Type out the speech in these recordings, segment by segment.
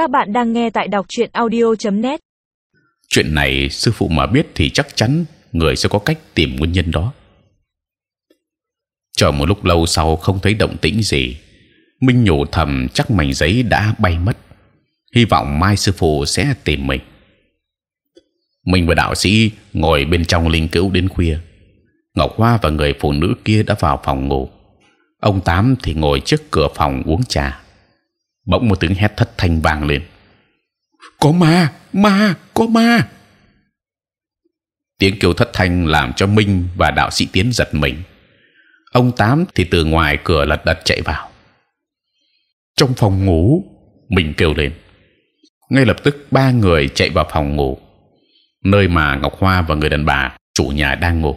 Các bạn đang nghe tại đọc truyện audio.net. Chuyện này sư phụ mà biết thì chắc chắn người sẽ có cách tìm nguyên nhân đó. Chờ một lúc lâu sau không thấy động tĩnh gì, Minh nhủ thầm chắc mảnh giấy đã bay mất. Hy vọng mai sư phụ sẽ tìm mình. Mình và đạo sĩ ngồi bên trong linh cữu đến khuya. Ngọc Hoa và người phụ nữ kia đã vào phòng ngủ. Ông Tám thì ngồi trước cửa phòng uống trà. Bỗng một tiếng hét thất thanh vang lên. Có ma, ma, có ma! Tiếng kêu thất thanh làm cho Minh và đạo sĩ Tiến giật mình. Ông Tám thì từ ngoài cửa lật đật chạy vào. Trong phòng ngủ, mình kêu lên. Ngay lập tức ba người chạy vào phòng ngủ, nơi mà Ngọc Hoa và người đàn bà chủ nhà đang ngủ.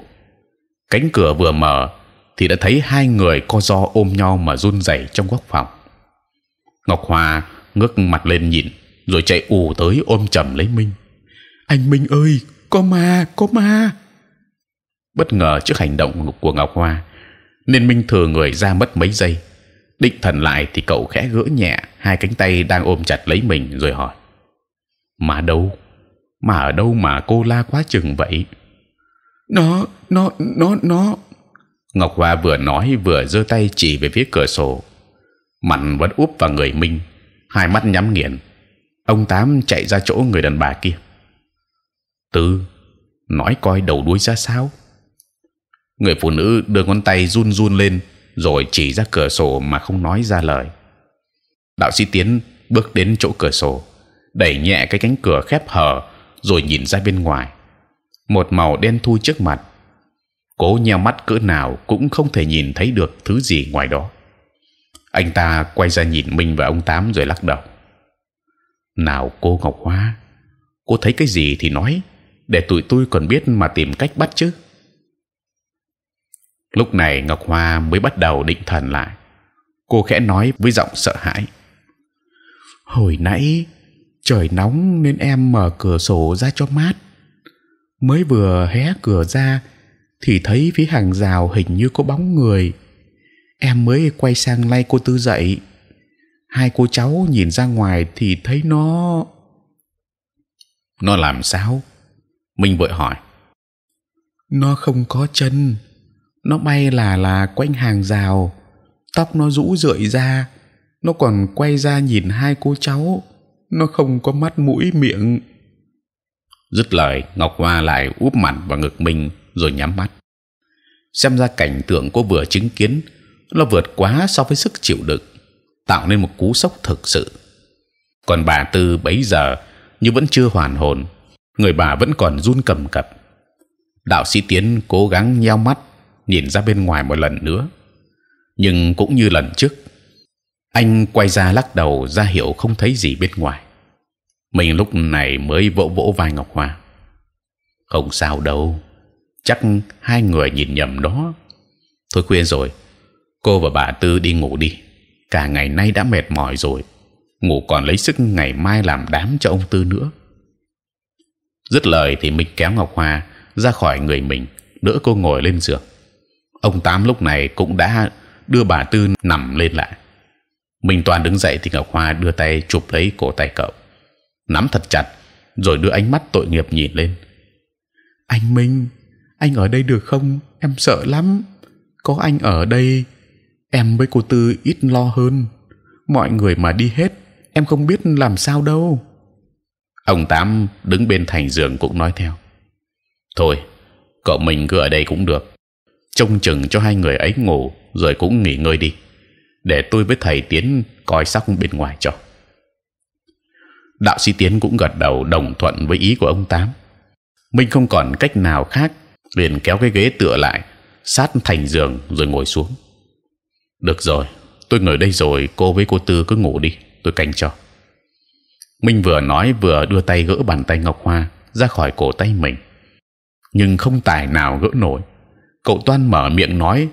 Cánh cửa vừa mở thì đã thấy hai người co do ôm nhau mà run rẩy trong góc phòng. Ngọc Hoa ngước mặt lên nhìn, rồi chạy ù tới ôm chầm lấy Minh. Anh Minh ơi, có ma, có ma! Bất ngờ trước hành động của Ngọc Hoa, nên Minh thừa người ra mất mấy giây. Định thần lại thì cậu khẽ gỡ nhẹ hai cánh tay đang ôm chặt lấy mình rồi hỏi: Mà đâu? Mà ở đâu mà cô la quá chừng vậy? Nó, nó, nó, nó. Ngọc Hoa vừa nói vừa giơ tay chỉ về phía cửa sổ mặt vẫn úp vào người Minh, hai mắt nhắm nghiền. Ông Tám chạy ra chỗ người đàn bà kia. Tư, nói coi đầu đuôi ra sao? Người phụ nữ đưa ngón tay run run lên, rồi chỉ ra cửa sổ mà không nói ra lời. Đạo sĩ Tiến bước đến chỗ cửa sổ, đẩy nhẹ cái cánh cửa khép hờ, rồi nhìn ra bên ngoài. Một màu đen thui trước mặt. Cố nheo mắt cỡ nào cũng không thể nhìn thấy được thứ gì ngoài đó anh ta quay ra nhìn minh và ông tám rồi lắc đầu. Nào cô ngọc hoa, cô thấy cái gì thì nói, để tụi tôi còn biết mà tìm cách bắt chứ. Lúc này ngọc hoa mới bắt đầu định thần lại. Cô khẽ nói với giọng sợ hãi. Hồi nãy, trời nóng nên em mở cửa sổ ra cho mát. Mới vừa hé cửa ra, thì thấy phía hàng rào hình như có bóng người em mới quay sang lay cô tư dậy. Hai cô cháu nhìn ra ngoài thì thấy nó nó làm sao? Minh vội hỏi. Nó không có chân. Nó bay là là quanh hàng rào. Tóc nó rũ rượi ra. Nó còn quay ra nhìn hai cô cháu. Nó không có mắt mũi miệng. Dứt lời ngọc hoa lại úp mặt vào ngực mình rồi nhắm mắt. Xem ra cảnh tượng cô vừa chứng kiến nó vượt quá so với sức chịu đựng, tạo nên một cú sốc thực sự. Còn bà Tư bấy giờ như vẫn chưa hoàn hồn, người bà vẫn còn run cầm cập. Đạo sĩ Tiến cố gắng nheo mắt nhìn ra bên ngoài một lần nữa, nhưng cũng như lần trước, anh quay ra lắc đầu ra hiệu không thấy gì bên ngoài. Mình lúc này mới vỗ vỗ vai Ngọc Hoa. Không sao đâu, chắc hai người nhìn nhầm đó. Thôi khuyên rồi, cô và bà tư đi ngủ đi. Cả ngày nay đã mệt mỏi rồi. Ngủ còn lấy sức ngày mai làm đám cho ông tư nữa. Dứt lời thì mình kéo ngọc hoa ra khỏi người mình, đỡ cô ngồi lên giường. Ông tám lúc này cũng đã đưa bà tư nằm lên lại. Mình toàn đứng dậy thì ngọc hoa đưa tay chụp lấy cổ tay cậu. Nắm thật chặt, rồi đưa ánh mắt tội nghiệp nhìn lên. Anh minh, anh ở đây được không? Em sợ lắm. Có anh ở đây em với cô tư ít lo hơn. Mọi người mà đi hết, em không biết làm sao đâu. Ông tám đứng bên thành giường cũng nói theo. Thôi, cậu mình cứ ở đây cũng được. Trông chừng cho hai người ấy ngủ, rồi cũng nghỉ ngơi đi. Để tôi với thầy tiến coi sóc bên ngoài cho. Đạo sĩ tiến cũng gật đầu đồng thuận với ý của ông tám. Minh không còn cách nào khác, liền kéo cái ghế tựa lại, sát thành giường rồi ngồi xuống được rồi, tôi ngồi đây rồi, cô với cô tư cứ ngủ đi, tôi canh cho. Minh vừa nói vừa đưa tay gỡ bàn tay ngọc hoa ra khỏi cổ tay mình. Nhưng không tài nào gỡ nổi. Cậu toan mở miệng nói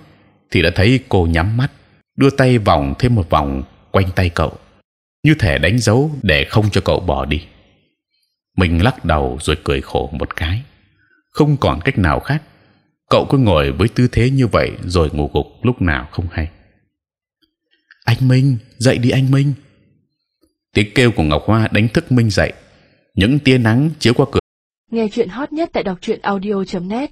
thì đã thấy cô nhắm mắt, đưa tay vòng thêm một vòng quanh tay cậu. Như thể đánh dấu để không cho cậu bỏ đi. Mình lắc đầu rồi cười khổ một cái. Không còn cách nào khác. Cậu cứ ngồi với tư thế như vậy rồi ngủ gục lúc nào không hay anh Minh dậy đi anh Minh. Tiếng kêu của ngọc hoa đánh thức minh dậy. Những tia nắng chiếu qua cửa. Nghe chuyện hot nhất tại đọc truyện audio.net